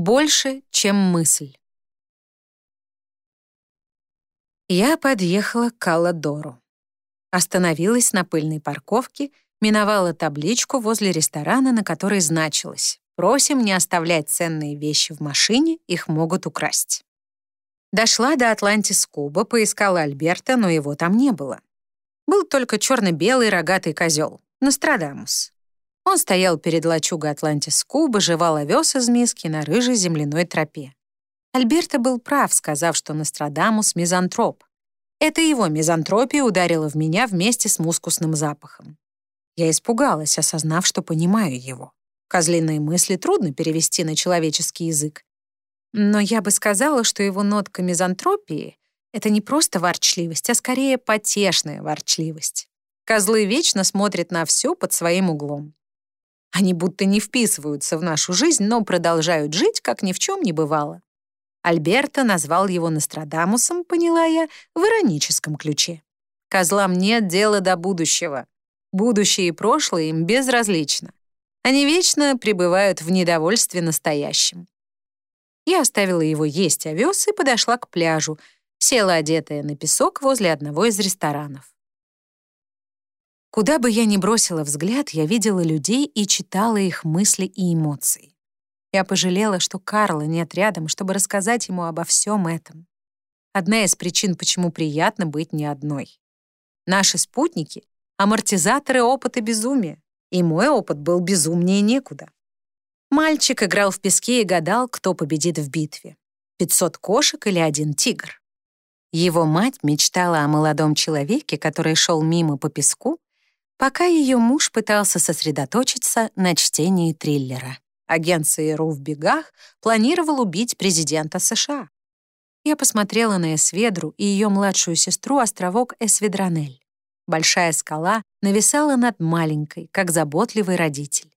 Больше, чем мысль. Я подъехала к Калладору. Остановилась на пыльной парковке, миновала табличку возле ресторана, на которой значилось «Просим не оставлять ценные вещи в машине, их могут украсть». Дошла до Атлантис-Куба, поискала Альберта, но его там не было. Был только черно-белый рогатый козел, Нострадамус. Он стоял перед лачугой Атлантис Куба, жевал овес из миски на рыжей земляной тропе. Альберто был прав, сказав, что Нострадамус — мизантроп. Это его мизантропия ударила в меня вместе с мускусным запахом. Я испугалась, осознав, что понимаю его. Козлиные мысли трудно перевести на человеческий язык. Но я бы сказала, что его нотка мизантропии — это не просто ворчливость, а скорее потешная ворчливость. Козлы вечно смотрят на все под своим углом. Они будто не вписываются в нашу жизнь, но продолжают жить, как ни в чем не бывало. Альберто назвал его Нострадамусом, поняла я, в ироническом ключе. Козлам нет дела до будущего. Будущее и прошлое им безразлично. Они вечно пребывают в недовольстве настоящим. Я оставила его есть овес и подошла к пляжу, села одетая на песок возле одного из ресторанов. Куда бы я ни бросила взгляд, я видела людей и читала их мысли и эмоции. Я пожалела, что Карла нет рядом, чтобы рассказать ему обо всем этом. Одна из причин, почему приятно быть не одной. Наши спутники — амортизаторы опыта безумия, и мой опыт был безумнее некуда. Мальчик играл в песке и гадал, кто победит в битве. 500 кошек или один тигр. Его мать мечтала о молодом человеке, который шел мимо по песку пока ее муж пытался сосредоточиться на чтении триллера. Агент ЦРУ в бегах планировал убить президента США. Я посмотрела на Эсведру и ее младшую сестру островок Эсведранель. Большая скала нависала над маленькой, как заботливый родитель.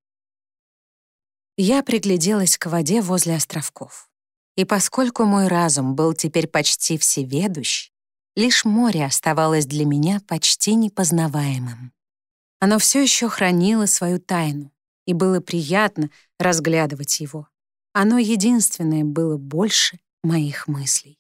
Я пригляделась к воде возле островков. И поскольку мой разум был теперь почти всеведущ, лишь море оставалось для меня почти непознаваемым. Оно все еще хранило свою тайну, и было приятно разглядывать его. Оно единственное было больше моих мыслей.